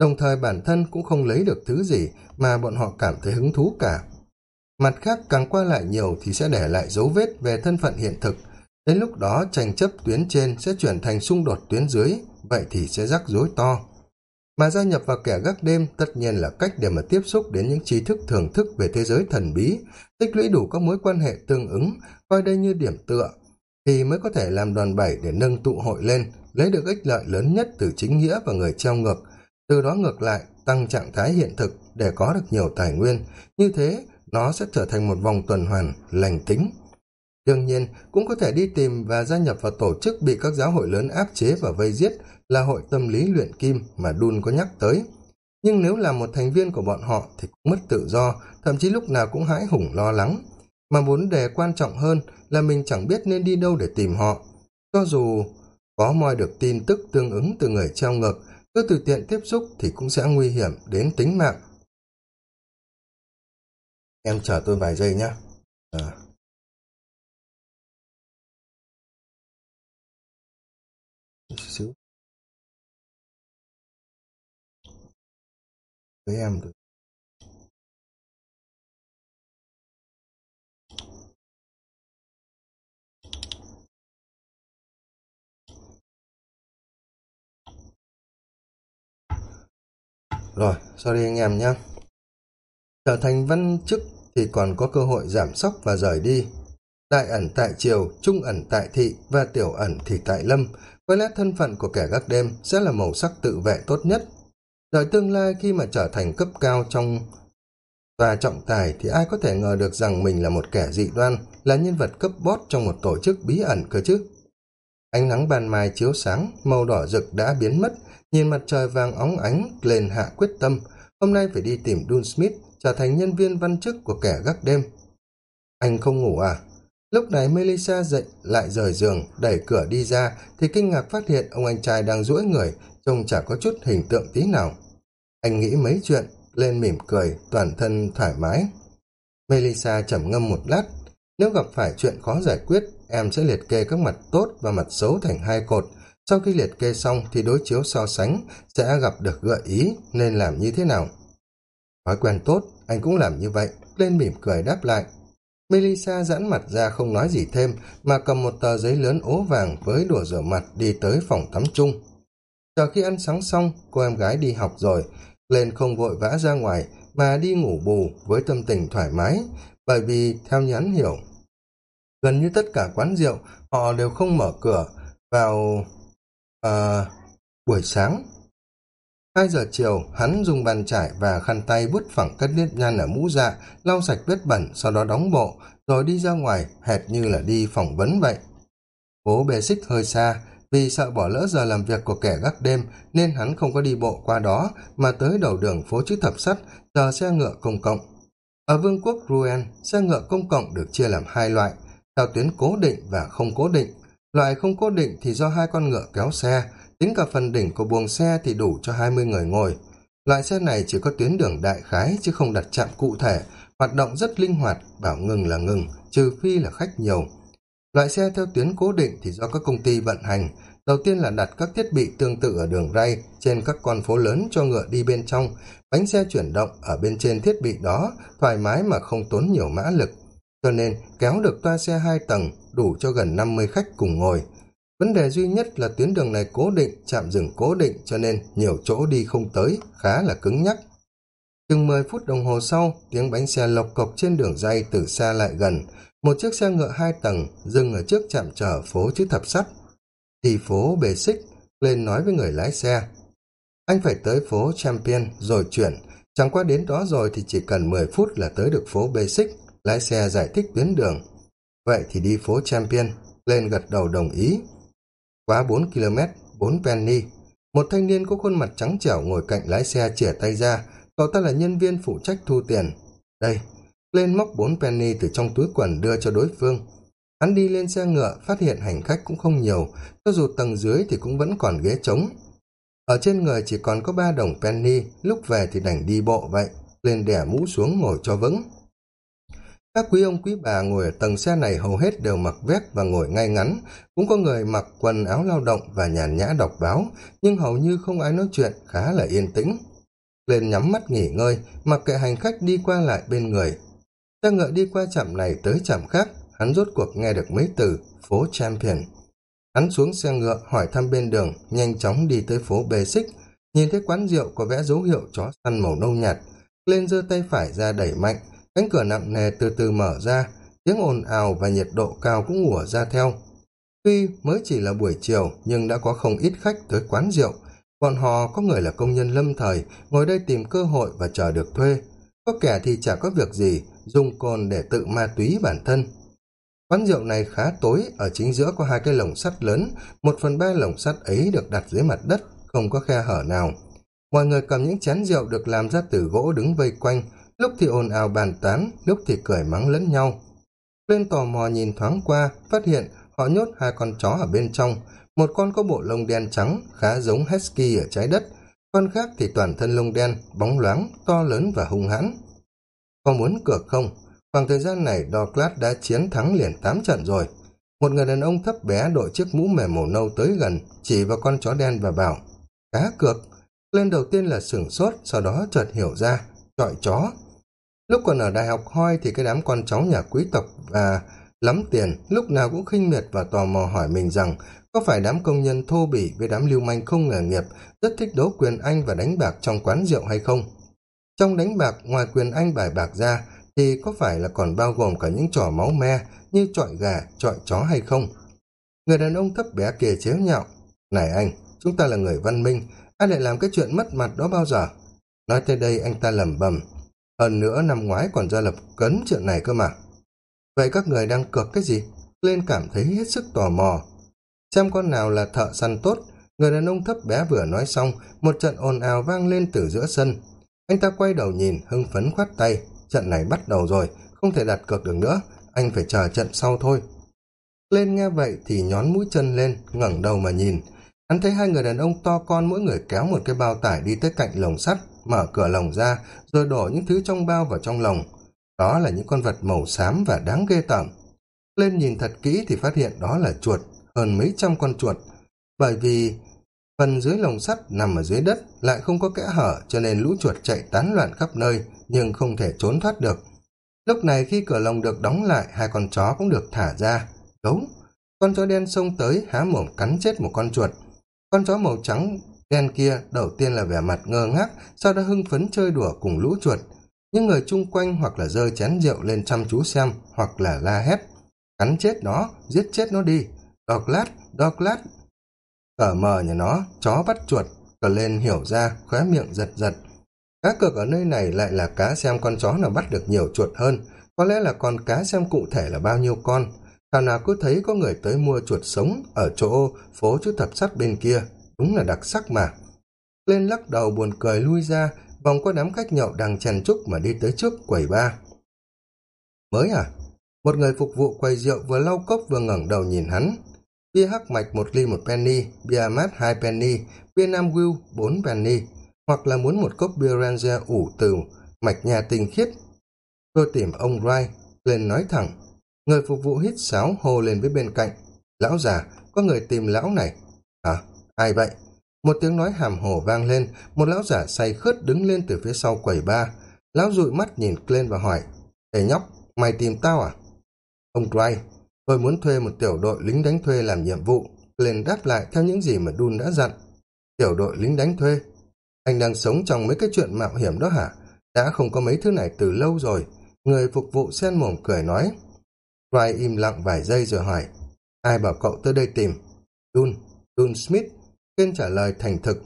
S1: Đồng thời bản thân cũng không lấy được thứ gì mà bọn họ cảm thấy hứng thú cả. Mặt khác, càng qua lại nhiều thì sẽ để lại dấu vết về thân phận hiện thực. Đến lúc đó tranh chấp tuyến trên sẽ chuyển thành xung đột tuyến dưới, vậy thì sẽ rắc rối to mà gia nhập vào kẻ gác đêm tất nhiên là cách để mà tiếp xúc đến những tri thức thưởng thức về thế giới thần bí, tích lũy đủ các mối quan hệ tương ứng, coi đây như điểm tựa, thì mới có thể làm đoàn bảy để nâng tụ hội lên, lấy được ích lợi lớn nhất từ chính nghĩa và người treo ngược. Từ đó ngược lại, tăng trạng thái hiện thực để có được nhiều tài nguyên. Như thế, nó sẽ trở thành một vòng tuần hoàn, lành tính. Đương nhiên, cũng có thể đi tìm và gia nhập vào tổ chức bị các giáo hội lớn áp chế và vây giết là hội tâm lý luyện kim mà Dun có nhắc tới. Nhưng nếu là một thành viên của bọn họ thì cũng mất tự do, thậm chí lúc nào cũng hãi hùng lo lắng. Mà vấn đề quan trọng hơn là mình chẳng biết nên đi đâu để tìm họ. Cho dù có moi được tin tức tương ứng từ người treo ngược, cứ từ tiện tiếp xúc thì cũng sẽ nguy hiểm đến tính mạng. Em chờ tôi vài giây nhé. À. xíu với em rồi Rồi, sorry anh em nhé. Trở thành văn chức thì còn có cơ hội giảm sóc và rời đi. Đại ẩn tại triều, trung ẩn tại thị và tiểu ẩn thì tại lâm. Có lẽ thân phận của kẻ gác đêm sẽ là màu sắc tự vệ tốt nhất đợi tương lai khi mà trở thành cấp cao trong và trọng tài thì ai có thể ngờ được rằng mình là một kẻ dị đoan, là nhân vật cấp bót trong một tổ chức bí ẩn cơ chứ. Ánh nắng ban mai chiếu sáng, màu đỏ rực đã biến mất, nhìn mặt trời vàng óng ánh, lên hạ quyết tâm, hôm nay phải đi tìm Dun Smith, trở thành nhân viên văn chức của kẻ gác đêm. Anh không ngủ à? Lúc này Melissa dậy lại rời giường, đẩy cửa đi ra, thì kinh ngạc phát hiện ông anh trai đang duỗi người, trông chả có chút hình tượng tí nào. Anh nghĩ mấy chuyện, lên mỉm cười, toàn thân thoải mái. Melissa trầm ngâm một lát. Nếu gặp phải chuyện khó giải quyết, em sẽ liệt kê các mặt tốt và mặt xấu thành hai cột. Sau khi liệt kê xong thì đối chiếu so sánh sẽ gặp được gợi ý nên làm như thế nào. Thói quen tốt, anh cũng làm như vậy. Lên mỉm cười đáp lại. Melissa giãn mặt ra không nói gì thêm mà cầm một tờ giấy lớn ố vàng với đùa rửa mặt đi tới phòng tắm chung. Chờ khi ăn sáng xong, cô em gái đi học rồi, lên không vội vã ra ngoài mà đi ngủ bù với tâm tình thoải mái bởi vì theo như hiểu gần như tất cả quán rượu họ đều không mở cửa vào à, buổi sáng. Hai giờ chiều hắn dùng bàn chải và khăn tay vứt phẳng cất nếp nhăn ở mũ dạ lau sạch vết bẩn sau đó đóng bộ rồi đi ra ngoài hệt như là đi phỏng vấn vậy. Phố bề xích hơi xa vì sợ bỏ lỡ giờ làm việc của kẻ gác đêm, nên hắn không có đi bộ qua đó, mà tới đầu đường phố chữ thập sắt chờ xe ngựa công cộng. Ở vương quốc ruen, xe ngựa công cộng được chia làm hai loại, theo tuyến cố định và không cố định. Loại không cố định thì do hai con ngựa kéo xe, tính cả phần đỉnh của buồng xe thì đủ cho hai mươi người ngồi. Loại xe này chỉ có tuyến đường đại khái chứ không đặt chạm cụ thể, hoạt động rất linh hoạt, bảo ngừng là ngừng, trừ phi là khách nhiều. Loại xe theo tuyến cố định thì do các công ty vận hành Đầu tiên là đặt các thiết bị tương tự ở đường ray trên các con phố lớn cho ngựa đi bên trong, bánh xe chuyển động ở bên trên thiết bị đó thoải mái mà không tốn nhiều mã lực. Cho nên kéo được toa xe hai tầng đủ cho gần 50 khách cùng ngồi. Vấn đề duy nhất là tuyến đường này cố định, chạm dừng cố định cho nên nhiều chỗ đi không tới, khá là cứng nhắc. Chừng 10 phút đồng hồ sau, tiếng bánh xe lộc cộc trên đường dây từ xa lại gần. Một chiếc xe ngựa hai tầng dừng ở trước trạm trở phố chữ thập sắt thì phố bề xích lên nói với người lái xe, anh phải tới phố champion rồi chuyển. Chẳng qua đến đó rồi thì chỉ cần mười phút là tới được phố bê xích lái xe giải thích tuyến đường. Vậy thì đi phố champion. Lên gật đầu đồng ý. Quá bốn km bốn penny. Một thanh niên có khuôn mặt trắng trẻo ngồi cạnh lái xe chìa tay ra. Cậu ta là nhân viên phụ trách thu tiền. Đây. Lên móc bốn penny từ trong túi quần đưa cho đối phương. Hắn đi lên xe ngựa, phát hiện hành khách cũng không nhiều, cho dù tầng dưới thì cũng vẫn còn ghế trống. Ở trên người chỉ còn có ba đồng penny, lúc về thì đành đi bộ vậy. Lên đẻ mũ xuống ngồi cho vững. Các quý ông quý bà ngồi ở tầng xe này hầu hết đều mặc vest và ngồi ngay ngắn, cũng có người mặc quần áo lao động và nhàn nhã đọc báo, nhưng hầu như không ai nói chuyện, khá là yên tĩnh. Lên nhắm mắt nghỉ ngơi, mặc kệ hành khách đi qua lại bên người. Xe ngựa đi qua trạm này tới trạm khác, hắn rốt cuộc nghe được mấy từ, phố Champion. Hắn xuống xe ngựa hỏi thăm bên đường, nhanh chóng đi tới phố bê xích nhìn thấy quán rượu có vẽ dấu hiệu chó săn màu nâu nhạt, lên giơ tay phải ra đẩy mạnh, cánh cửa nặng nề từ từ mở ra, tiếng ồn ào và nhiệt độ cao cũng ùa ra theo. Tuy mới chỉ là buổi chiều nhưng đã có không ít khách tới quán rượu, bọn họ có người là công nhân lâm thời, ngồi đây tìm cơ hội và chờ được thuê. Có kẻ thì chả có việc gì, dùng cồn để tự ma túy bản thân. Quán rượu này khá tối, ở chính giữa có hai cái lồng sắt lớn, một phần ba lồng sắt ấy được đặt dưới mặt đất, không có khe hở nào. Mọi người cầm những chén rượu được làm ra từ gỗ đứng vây quanh, lúc thì ồn ào bàn tán, lúc thì cười mắng lẫn nhau. Lên tò mò nhìn thoáng qua, phát hiện họ nhốt hai con chó ở bên trong, một con có bộ lông đen trắng, khá giống Husky ở trái đất, con khác thì toàn thân lông đen, bóng loáng, to lớn và hung hãn. Có muốn cược không? Khoảng thời gian này Douglas đã chiến thắng liền 8 trận rồi. Một người đàn ông thấp bé đội chiếc mũ mềm màu nâu tới gần, chỉ vào con chó đen và bảo, cá cược. Lên đầu tiên là sửng sốt, sau đó chợt hiểu ra, trọi chó. Lúc còn ở đại học hoi thì cái đám con cháu nhà quý tộc và lắm tiền lúc nào cũng khinh miệt và tò mò hỏi mình rằng có phải đám công nhân thô bỉ với đám lưu manh không nghề nghiệp rất thích đấu quyền anh và đánh bạc trong quán rượu hay không? Trong đánh bạc, ngoài quyền anh bài bạc ra, thì có phải là còn bao gồm cả những trò máu me như trọi gà, trọi chó hay không? Người đàn ông thấp bé kia chế nhạo. Này anh, chúng ta là người văn minh, ai lại làm cái chuyện mất mặt đó bao giờ? Nói tới đây anh ta lẩm bẩm hơn nữa năm ngoái còn ra lập cấn chuyện này cơ mà. Vậy các người đang cược cái gì? Lên cảm thấy hết sức tò mò. Xem con nào là thợ săn tốt, người đàn ông thấp bé vừa nói xong, một trận ồn ào vang lên từ giữa sân. Anh ta quay đầu nhìn, hưng phấn khoát tay. Trận này bắt đầu rồi, không thể đặt cược được nữa, anh phải chờ trận sau thôi. Lên nghe vậy thì nhón mũi chân lên, ngẩng đầu mà nhìn. Hắn thấy hai người đàn ông to con mỗi người kéo một cái bao tải đi tới cạnh lồng sắt, mở cửa lồng ra, rồi đổ những thứ trong bao vào trong lồng. Đó là những con vật màu xám và đáng ghê tởm. Lên nhìn thật kỹ thì phát hiện đó là chuột, hơn mấy trăm con chuột. Bởi vì phần dưới lồng sắt nằm ở dưới đất lại không có kẽ hở cho nên lũ chuột chạy tán loạn khắp nơi nhưng không thể trốn thoát được. Lúc này khi cửa lồng được đóng lại, hai con chó cũng được thả ra. Gấu! Con chó đen xông tới há mồm cắn chết một con chuột. Con chó màu trắng đen kia đầu tiên là vẻ mặt ngơ ngác, sau đó hưng phấn chơi đùa cùng lũ chuột. Những người chung quanh hoặc là rơi chén rượu lên chăm chú xem, hoặc là la hét. Cắn chết nó, giết chết nó đi. đọc lát đọc lát cở mờ nhà nó, chó bắt chuột, cờ lên hiểu ra, khóe miệng giật giật. Cá cược ở nơi này lại là cá xem con chó nào bắt được nhiều chuột hơn, có lẽ là con cá xem cụ thể là bao nhiêu con. Thảo nào cứ thấy có người tới mua chuột sống ở chỗ phố chữ thập sắt bên kia, đúng là đặc sắc mà. Lên lắc đầu buồn cười lui ra, vòng qua đám khách nhậu đang chèn chúc mà đi tới trước quầy ba. Mới à? Một người phục vụ quầy rượu vừa lau cốc vừa ngẩng đầu nhìn hắn. Bia hắc mạch một ly một penny, bia mát hai penny, bia nam will bốn penny, hoặc là muốn một cốc bia ranger ủ từ, mạch nhà tình khiết. Tôi tìm ông Wright, lên nói thẳng. Người phục vụ hít sáo hô lên với bên cạnh. Lão già, có người tìm lão này. hả ai vậy? Một tiếng nói hàm hồ vang lên, một lão giả say khướt đứng lên từ phía sau quầy ba. Lão dụi mắt nhìn lên và hỏi, Ê nhóc, mày tìm tao à? Ông Dry, tôi muốn thuê một tiểu đội lính đánh thuê làm nhiệm vụ. Lên đáp lại theo những gì mà Dun đã dặn. Tiểu đội lính đánh thuê? Anh đang sống trong mấy cái chuyện mạo hiểm đó hả? Đã không có mấy thứ này từ lâu rồi. Người phục vụ sen mồm cười nói. Dry im lặng vài giây rồi hỏi, ai bảo cậu tới đây tìm? Dun, Dun Smith, Kiên trả lời thành thực.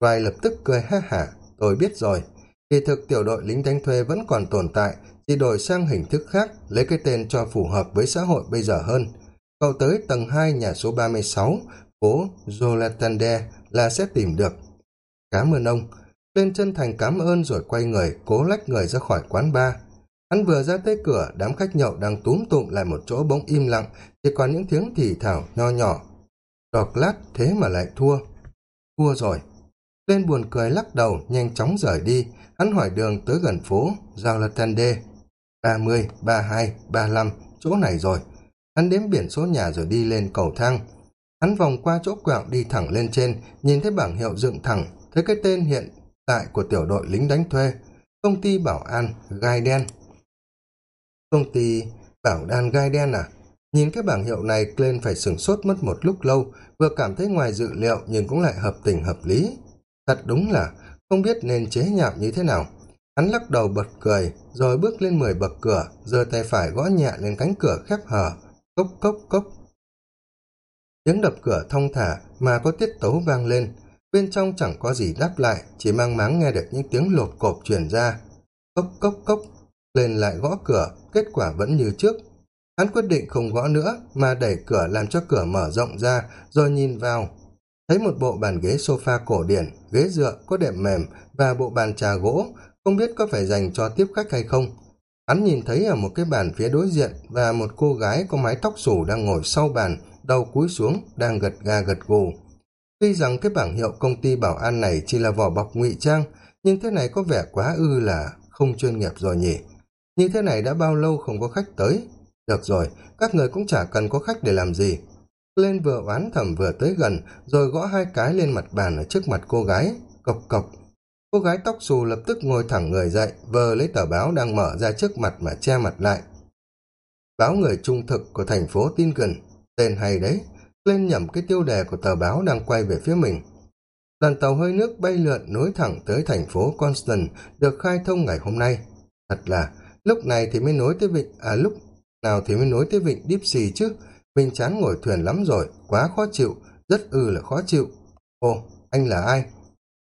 S1: Vai lập tức cười ha hả, tôi biết rồi. Kỳ thực tiểu đội lính đánh thuê vẫn còn tồn tại, chỉ đổi sang hình thức khác, lấy cái tên cho phù hợp với xã hội bây giờ hơn. Cậu tới tầng 2 nhà số 36, phố Jolatande là sẽ tìm được. Cảm ơn ông. Lên chân thành cảm ơn rồi quay người, cố lách người ra khỏi quán bar. Hắn vừa ra tới cửa, đám khách nhậu đang túm tụm lại một chỗ bỗng im lặng, chỉ còn những tiếng thì thảo nho nhỏ. Douglas thế mà lại thua. Thua rồi, lên buồn cười lắc đầu nhanh chóng rời đi. Hắn hỏi đường tới gần phố giao là tan đê ba mươi ba hai ba lăm chỗ này rồi. Hắn đếm biển số nhà rồi đi lên cầu thang. Hắn vòng qua chỗ quẹo đi thẳng lên trên nhìn thấy bảng hiệu dựng thẳng thấy cái tên hiện tại của tiểu đội lính đánh thuê, công ty bảo an gai đen. Công ty bảo an gai đen à? Nhìn cái bảng hiệu này lên phải sửng sốt mất một lúc lâu, vừa cảm thấy ngoài dự liệu nhưng cũng lại hợp tình hợp lý. Thật đúng là không biết nên chế nhạo như thế nào. Hắn lắc đầu bật cười, rồi bước lên mười bậc cửa, giơ tay phải gõ nhẹ lên cánh cửa khép hờ. Cốc cốc cốc. Tiếng đập cửa thong thả mà có tiết tấu vang lên bên trong chẳng có gì đáp lại, chỉ mang máng nghe được những tiếng lột cộp truyền ra. Cốc cốc cốc, lên lại gõ cửa, kết quả vẫn như trước. Hắn quyết định không gõ nữa, mà đẩy cửa làm cho cửa mở rộng ra, rồi nhìn vào. Thấy một bộ bàn ghế sofa cổ điển, ghế dựa có đệm mềm và bộ bàn trà gỗ, không biết có phải dành cho tiếp khách hay không. Hắn nhìn thấy ở một cái bàn phía đối diện và một cô gái có mái tóc xù đang ngồi sau bàn đầu cúi xuống, đang gật gà gật gù tuy rằng cái bảng hiệu công ty bảo an này chỉ là vỏ bọc ngụy trang, nhưng thế này có vẻ quá ư là không chuyên nghiệp rồi nhỉ? Như thế này đã bao lâu không có khách tới? Được rồi, các người cũng chả cần có khách để làm gì. Lên vừa oán thầm vừa tới gần, rồi gõ hai cái lên mặt bàn ở trước mặt cô gái. Cộc cộc. Cô gái tóc xù lập tức ngồi thẳng người dậy, vờ lấy tờ báo đang mở ra trước mặt mà che mặt lại. Báo người trung thực của thành phố tin gần tên hay đấy lên nhầm cái tiêu đề của tờ báo đang quay về phía mình. Đoàn tàu hơi nước bay lượn nối thẳng tới thành phố constant được khai thông ngày hôm nay. Thật là, lúc này thì mới nối tới vịnh à lúc nào thì mới nối tới vịnh Dipsy chứ? Mình chán ngồi thuyền lắm rồi, quá khó chịu, rất ư là khó chịu. Ồ, anh là ai?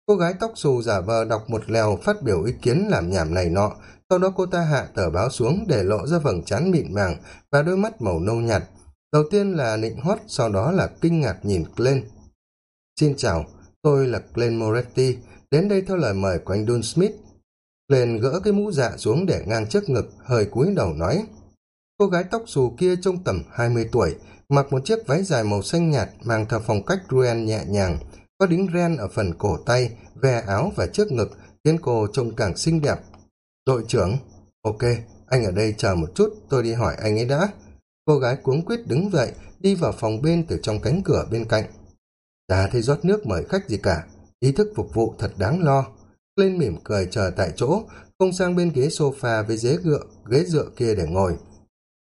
S1: Cô gái tóc xù giả vờ đọc một lèo phát biểu ý kiến làm nhảm này nọ. Sau đó cô ta hạ tờ báo xuống để lộ ra vầng trán mịn màng và đôi mắt màu nâu nhạt đầu tiên là nịnh hót, sau đó là kinh ngạc nhìn Glenn. Xin chào, tôi là Glenn Moretti. Đến đây theo lời mời của anh Dun Smith. Glenn gỡ cái mũ dạ xuống để ngang trước ngực, hơi cúi đầu nói, cô gái tóc xù kia trông tầm hai mươi tuổi, mặc một chiếc váy dài màu xanh nhạt mang theo phong cách ruen nhẹ nhàng, có đính ren ở phần cổ tay, ve áo và trước ngực, khiến cô trông càng xinh đẹp. Đội trưởng. Ok, anh ở đây chờ một chút, tôi đi hỏi anh ấy đã cô gái cuống quyết đứng dậy, đi vào phòng bên từ trong cánh cửa bên cạnh. Ta thấy rót nước mời khách gì cả, ý thức phục vụ thật đáng lo. Lên mỉm cười chờ tại chỗ, không sang bên ghế sofa với ghế dựa ghế dựa kia để ngồi.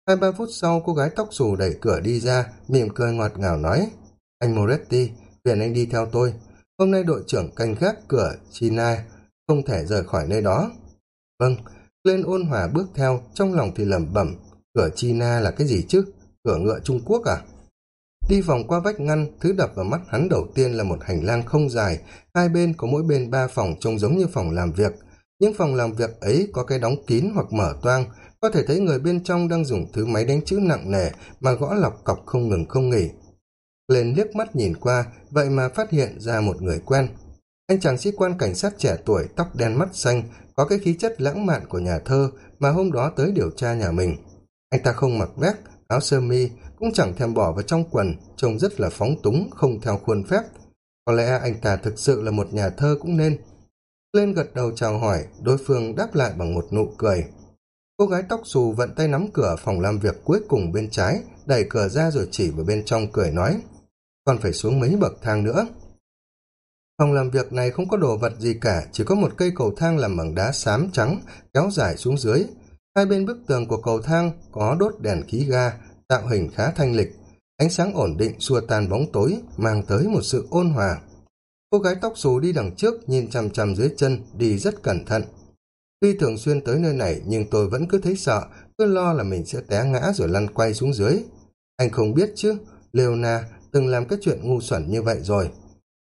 S1: Hai ba phút sau, cô gái tóc xù đẩy cửa đi ra, mỉm cười ngọt ngào nói, anh moretti, phiền anh đi theo tôi. Hôm nay đội trưởng canh gác cửa china, không thể rời khỏi nơi đó. Vâng. Lên ôn hòa bước theo, trong lòng thì lẩm bẩm cửa china là cái gì chứ? Cửa ngựa trung quốc à? Đi vòng qua vách ngăn, thứ đập vào mắt hắn đầu tiên là một hành lang không dài. Hai bên có mỗi bên ba phòng trông giống như phòng làm việc. Những phòng làm việc ấy có cái đóng kín hoặc mở toang. Có thể thấy người bên trong đang dùng thứ máy đánh chữ nặng nề mà gõ lọc cọc không ngừng không nghỉ. Lên liếc mắt nhìn qua, vậy mà phát hiện ra một người quen. Anh chàng sĩ quan cảnh sát trẻ tuổi, tóc đen mắt xanh, có cái khí chất lãng mạn của nhà thơ mà hôm đó tới điều tra nhà mình anh ta không mặc vest, áo sơ mi, cũng chẳng thèm bỏ vào trong quần, trông rất là phóng túng, không theo khuôn phép. Có lẽ anh ta thực sự là một nhà thơ cũng nên. Lên gật đầu chào hỏi, đối phương đáp lại bằng một nụ cười. Cô gái tóc xù vận tay nắm cửa phòng làm việc cuối cùng bên trái, đẩy cửa ra rồi chỉ vào bên trong cười nói còn phải xuống mấy bậc thang nữa. Phòng làm việc này không có đồ vật gì cả, chỉ có một cây cầu thang làm bằng đá xám trắng, kéo dài xuống dưới hai bên bức tường của cầu thang có đốt đèn khí ga, tạo hình khá thanh lịch. Ánh sáng ổn định xua tan bóng tối, mang tới một sự ôn hòa. Cô gái tóc xù đi đằng trước nhìn chằm chằm dưới chân, đi rất cẩn thận. Tuy thường xuyên tới nơi này, nhưng tôi vẫn cứ thấy sợ, cứ lo là mình sẽ té ngã rồi lăn quay xuống dưới. Anh không biết chứ, leona từng làm cái chuyện ngu xuẩn như vậy rồi.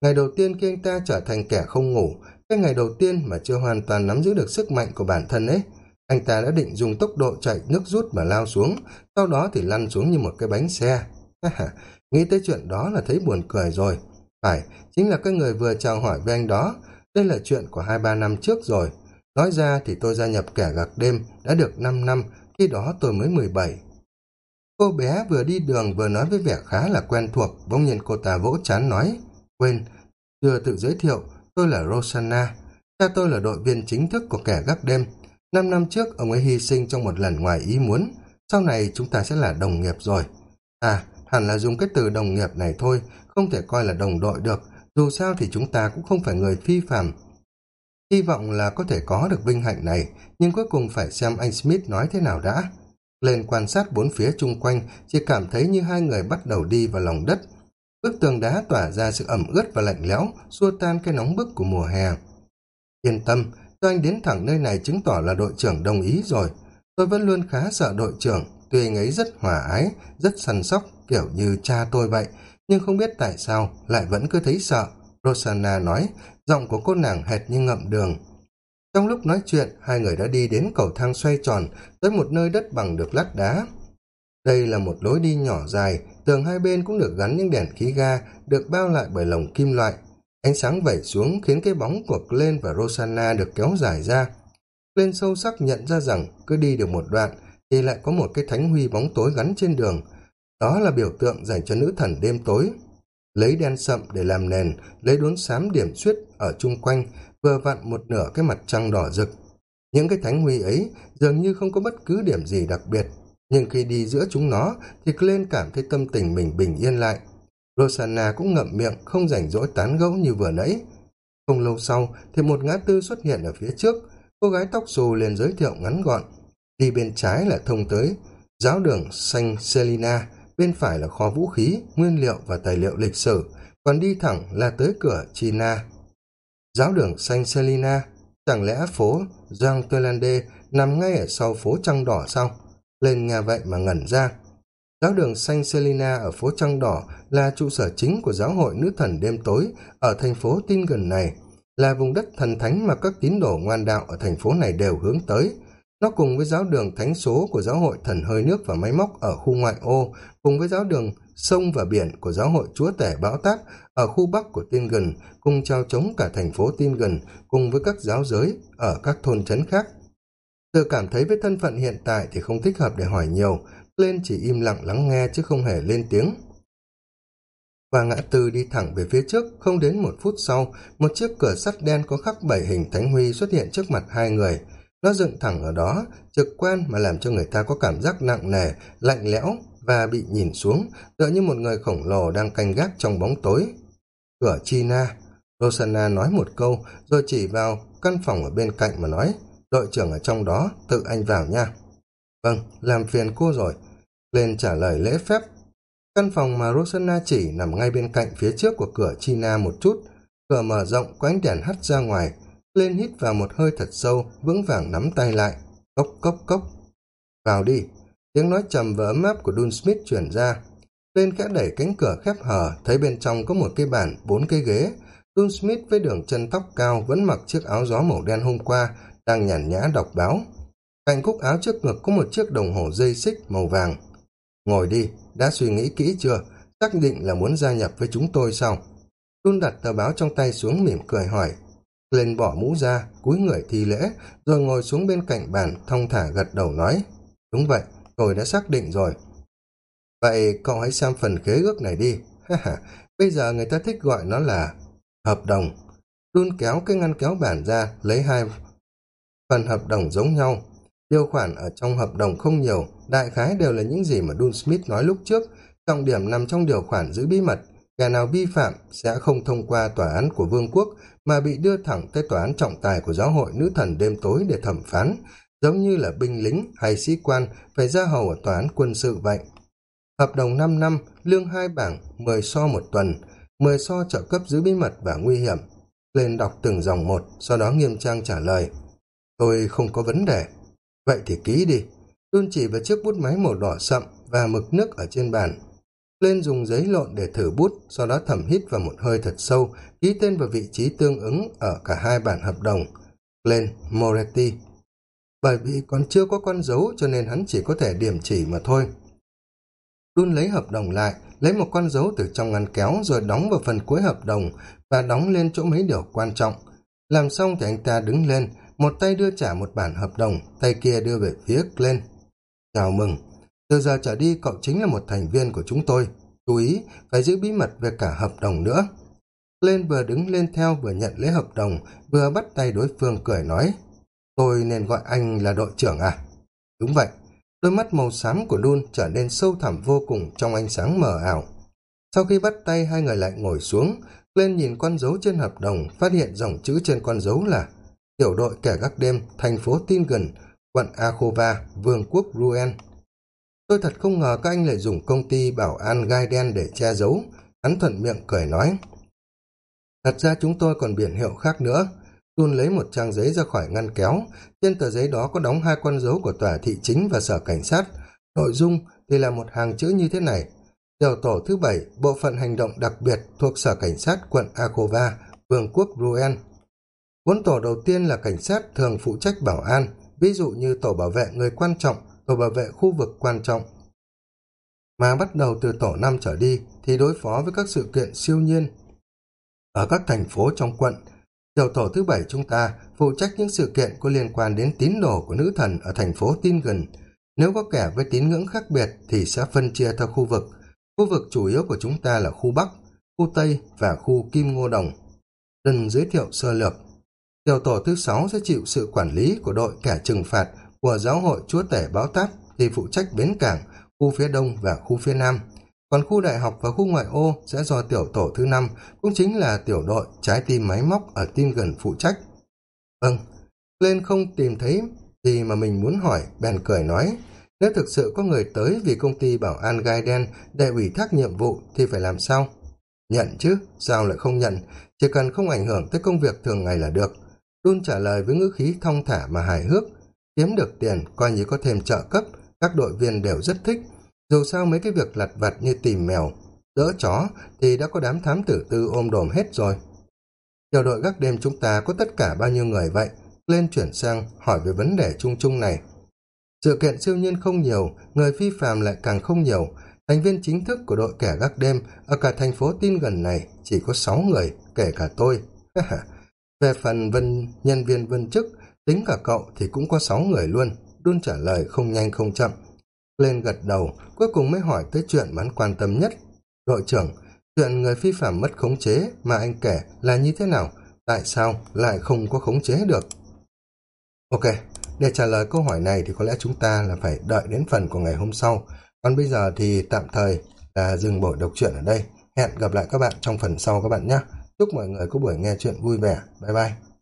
S1: Ngày đầu tiên khi anh ta trở thành kẻ không ngủ, cái ngày đầu tiên mà chưa hoàn toàn nắm giữ được sức mạnh của bản thân ấy anh ta đã định dùng tốc độ chạy nước rút mà lao xuống, sau đó thì lăn xuống như một cái bánh xe. Nghĩ tới chuyện đó là thấy buồn cười rồi. Phải, chính là cái người vừa chào hỏi với anh đó. Đây là chuyện của hai ba năm trước rồi. Nói ra thì tôi gia nhập kẻ gạc đêm đã được năm năm, khi đó tôi mới mười bảy. Cô bé vừa đi đường vừa nói với vẻ khá là quen thuộc, bỗng nhiên cô ta vỗ chán nói, quên, chưa tự giới thiệu, tôi là Rosanna. Cha tôi là đội viên chính thức của kẻ gác đêm. Năm năm trước, ông ấy hy sinh trong một lần ngoài ý muốn. Sau này chúng ta sẽ là đồng nghiệp rồi. À, hẳn là dùng cái từ đồng nghiệp này thôi, không thể coi là đồng đội được. Dù sao thì chúng ta cũng không phải người phi phạm. Hy vọng là có thể có được vinh hạnh này, nhưng cuối cùng phải xem anh Smith nói thế nào đã. Lên quan sát bốn phía chung quanh, chỉ cảm thấy như hai người bắt đầu đi vào lòng đất. Bức tường đá tỏa ra sự ẩm ướt và lạnh lẽo, xua tan cái nóng bức của mùa hè. Yên tâm, tôi anh đến thẳng nơi này chứng tỏ là đội trưởng đồng ý rồi. Tôi vẫn luôn khá sợ đội trưởng, tuy anh ấy rất hòa ái, rất săn sóc, kiểu như cha tôi vậy, nhưng không biết tại sao lại vẫn cứ thấy sợ. Rosanna nói, giọng của cô nàng hệt như ngậm đường. Trong lúc nói chuyện, hai người đã đi đến cầu thang xoay tròn, tới một nơi đất bằng được lát đá. Đây là một lối đi nhỏ dài, tường hai bên cũng được gắn những đèn khí ga, được bao lại bởi lồng kim loại. Ánh sáng vẩy xuống khiến cái bóng của Glenn và Rosanna được kéo dài ra. Glenn sâu sắc nhận ra rằng cứ đi được một đoạn thì lại có một cái thánh huy bóng tối gắn trên đường. Đó là biểu tượng dành cho nữ thần đêm tối. Lấy đen sậm để làm nền, lấy đốn xám điểm xuyết ở chung quanh, vừa vặn một nửa cái mặt trăng đỏ rực. Những cái thánh huy ấy dường như không có bất cứ điểm gì đặc biệt, nhưng khi đi giữa chúng nó thì Glenn cảm thấy tâm tình mình bình yên lại. Rosanna cũng ngậm miệng, không rảnh rỗi tán gẫu như vừa nãy. Không lâu sau thì một ngã tư xuất hiện ở phía trước, cô gái tóc xù liền giới thiệu ngắn gọn. Đi bên trái là thông tới giáo đường Saint Selina, bên phải là kho vũ khí, nguyên liệu và tài liệu lịch sử, còn đi thẳng là tới cửa China. Giáo đường Saint Selina, chẳng lẽ phố Jean Tolande nằm ngay ở sau phố Trăng Đỏ sao? Lên nghe vậy mà ngẩn ra. Giáo đường Saint Selina ở phố Trăng Đỏ là trụ sở chính của giáo hội nữ thần đêm tối ở thành phố tin gần này, là vùng đất thần thánh mà các tín đồ ngoan đạo ở thành phố này đều hướng tới. Nó cùng với giáo đường thánh số của giáo hội thần hơi nước và máy móc ở khu ngoại ô, cùng với giáo đường sông và biển của giáo hội chúa tể bão táp ở khu bắc của tin Gần, cùng trao chống cả thành phố tin Gần, cùng với các giáo giới ở các thôn trấn khác. Tự cảm thấy với thân phận hiện tại thì không thích hợp để hỏi nhiều, lên chỉ im lặng lắng nghe chứ không hề lên tiếng. Và ngã tư đi thẳng về phía trước, không đến một phút sau, một chiếc cửa sắt đen có khắc bảy hình thánh huy xuất hiện trước mặt hai người. Nó dựng thẳng ở đó, trực quan mà làm cho người ta có cảm giác nặng nề, lạnh lẽo và bị nhìn xuống, tựa như một người khổng lồ đang canh gác trong bóng tối. Cửa China, Rosanna nói một câu, rồi chỉ vào căn phòng ở bên cạnh mà nói, đội trưởng ở trong đó, tự anh vào nha. Vâng, làm phiền cô rồi. Lên trả lời lễ phép. Căn phòng mà Rosanna chỉ nằm ngay bên cạnh phía trước của cửa China một chút. Cửa mở rộng có ánh đèn hắt ra ngoài. Lên hít vào một hơi thật sâu, vững vàng nắm tay lại. Cốc cốc cốc. Vào đi. Tiếng nói trầm và ấm áp của Dun Smith chuyển ra. Lên khẽ đẩy cánh cửa khép hờ, thấy bên trong có một cái bàn, bốn cái ghế. Dun Smith với đường chân tóc cao vẫn mặc chiếc áo gió màu đen hôm qua, đang nhàn nhã đọc báo. Cạnh cúc áo trước ngực có một chiếc đồng hồ dây xích màu vàng. Ngồi đi, đã suy nghĩ kỹ chưa? Xác định là muốn gia nhập với chúng tôi sao? Đun đặt tờ báo trong tay xuống mỉm cười hỏi. Lên bỏ mũ ra, cúi người thi lễ, rồi ngồi xuống bên cạnh bàn, thong thả gật đầu nói. Đúng vậy, tôi đã xác định rồi. Vậy cậu hãy xem phần khế ước này đi. Bây giờ người ta thích gọi nó là hợp đồng. Đun kéo cái ngăn kéo bản ra, lấy hai phần hợp đồng giống nhau. Điều khoản ở trong hợp đồng không nhiều, đại khái đều là những gì mà Dun Smith nói lúc trước, trọng điểm nằm trong điều khoản giữ bí mật, kẻ nào vi phạm sẽ không thông qua tòa án của vương quốc mà bị đưa thẳng tới tòa án trọng tài của giáo hội nữ thần đêm tối để thẩm phán, giống như là binh lính hay sĩ quan phải ra hầu ở tòa án quân sự vậy. Hợp đồng 5 năm, lương hai bảng, 10 so một tuần, 10 so trợ cấp giữ bí mật và nguy hiểm. Lên đọc từng dòng một, sau đó nghiêm trang trả lời. Tôi không có vấn đề. Vậy thì ký đi. Đôn chỉ vào chiếc bút máy màu đỏ sậm và mực nước ở trên bàn. Lên dùng giấy lộn để thử bút, sau đó thẩm hít vào một hơi thật sâu, ký tên vào vị trí tương ứng ở cả hai bản hợp đồng. Lên Moretti. Bởi vì còn chưa có con dấu cho nên hắn chỉ có thể điểm chỉ mà thôi. Đun lấy hợp đồng lại, lấy một con dấu từ trong ngăn kéo rồi đóng vào phần cuối hợp đồng và đóng lên chỗ mấy điều quan trọng. Làm xong thì anh ta đứng lên, một tay đưa trả một bản hợp đồng, tay kia đưa về phía Glenn. Chào mừng, từ giờ trở đi cậu chính là một thành viên của chúng tôi. Chú ý, phải giữ bí mật về cả hợp đồng nữa. Glenn vừa đứng lên theo vừa nhận lấy hợp đồng vừa bắt tay đối phương cười nói tôi nên gọi anh là đội trưởng à đúng vậy đôi mắt màu xám của Dun trở nên sâu thẳm vô cùng trong ánh sáng mờ ảo sau khi bắt tay hai người lại ngồi xuống Glenn nhìn con dấu trên hợp đồng phát hiện dòng chữ trên con dấu là tiểu đội kẻ gác đêm thành phố tin gần quận akhova vương quốc ruen tôi thật không ngờ các anh lại dùng công ty bảo an gai đen để che giấu hắn thuận miệng cười nói thật ra chúng tôi còn biển hiệu khác nữa Tun lấy một trang giấy ra khỏi ngăn kéo, trên tờ giấy đó có đóng hai con dấu của tòa thị chính và sở cảnh sát. Nội dung thì là một hàng chữ như thế này. Tiểu tổ thứ bảy, bộ phận hành động đặc biệt thuộc sở cảnh sát quận Akova, vương quốc Ruen. Bốn tổ đầu tiên là cảnh sát thường phụ trách bảo an, ví dụ như tổ bảo vệ người quan trọng, tổ bảo vệ khu vực quan trọng. Mà bắt đầu từ tổ năm trở đi thì đối phó với các sự kiện siêu nhiên. Ở các thành phố trong quận, Tiểu tổ thứ bảy chúng ta phụ trách những sự kiện có liên quan đến tín đồ của nữ thần ở thành phố Tin gần. Nếu có kẻ với tín ngưỡng khác biệt thì sẽ phân chia theo khu vực. Khu vực chủ yếu của chúng ta là khu Bắc, khu Tây và khu Kim Ngô Đồng. Đừng giới thiệu sơ lược. Tiểu tổ thứ sáu sẽ chịu sự quản lý của đội kẻ trừng phạt của giáo hội chúa tể báo táp thì phụ trách bến cảng, khu phía đông và khu phía nam. Còn khu đại học và khu ngoại ô sẽ do tiểu tổ thứ năm cũng chính là tiểu đội trái tim máy móc ở tin gần phụ trách. Vâng lên không tìm thấy gì mà mình muốn hỏi bèn cười nói nếu thực sự có người tới vì công ty bảo an gai đen để ủy thác nhiệm vụ thì phải làm sao? Nhận chứ sao lại không nhận? Chỉ cần không ảnh hưởng tới công việc thường ngày là được đun trả lời với ngữ khí thong thả mà hài hước, kiếm được tiền coi như có thêm trợ cấp, các đội viên đều rất thích. Dù sao mấy cái việc lặt vặt như tìm mèo đỡ chó thì đã có đám thám tử tư ôm đồm hết rồi. Tiểu đội gác đêm chúng ta có tất cả bao nhiêu người vậy? Lên chuyển sang hỏi về vấn đề chung chung này. Sự kiện siêu nhiên không nhiều, người phi phàm lại càng không nhiều. Thành viên chính thức của đội kẻ gác đêm ở cả thành phố tin gần này chỉ có sáu người, kể cả tôi về phần vân, nhân viên vân chức, tính cả cậu thì cũng có sáu người luôn đun trả lời không nhanh không chậm. Lên gật đầu, cuối cùng mới hỏi tới chuyện mà anh quan tâm nhất. Đội trưởng, chuyện người phi phạm mất khống chế mà anh kể là như thế nào? Tại sao lại không có khống chế được? Ok, để trả lời câu hỏi này thì có lẽ chúng ta là phải đợi đến phần của ngày hôm sau. Còn bây giờ thì tạm thời là dừng buổi đọc truyện ở đây. Hẹn gặp lại các bạn trong phần sau các bạn nhé chúc mọi người có buổi nghe chuyện vui vẻ. Bye bye.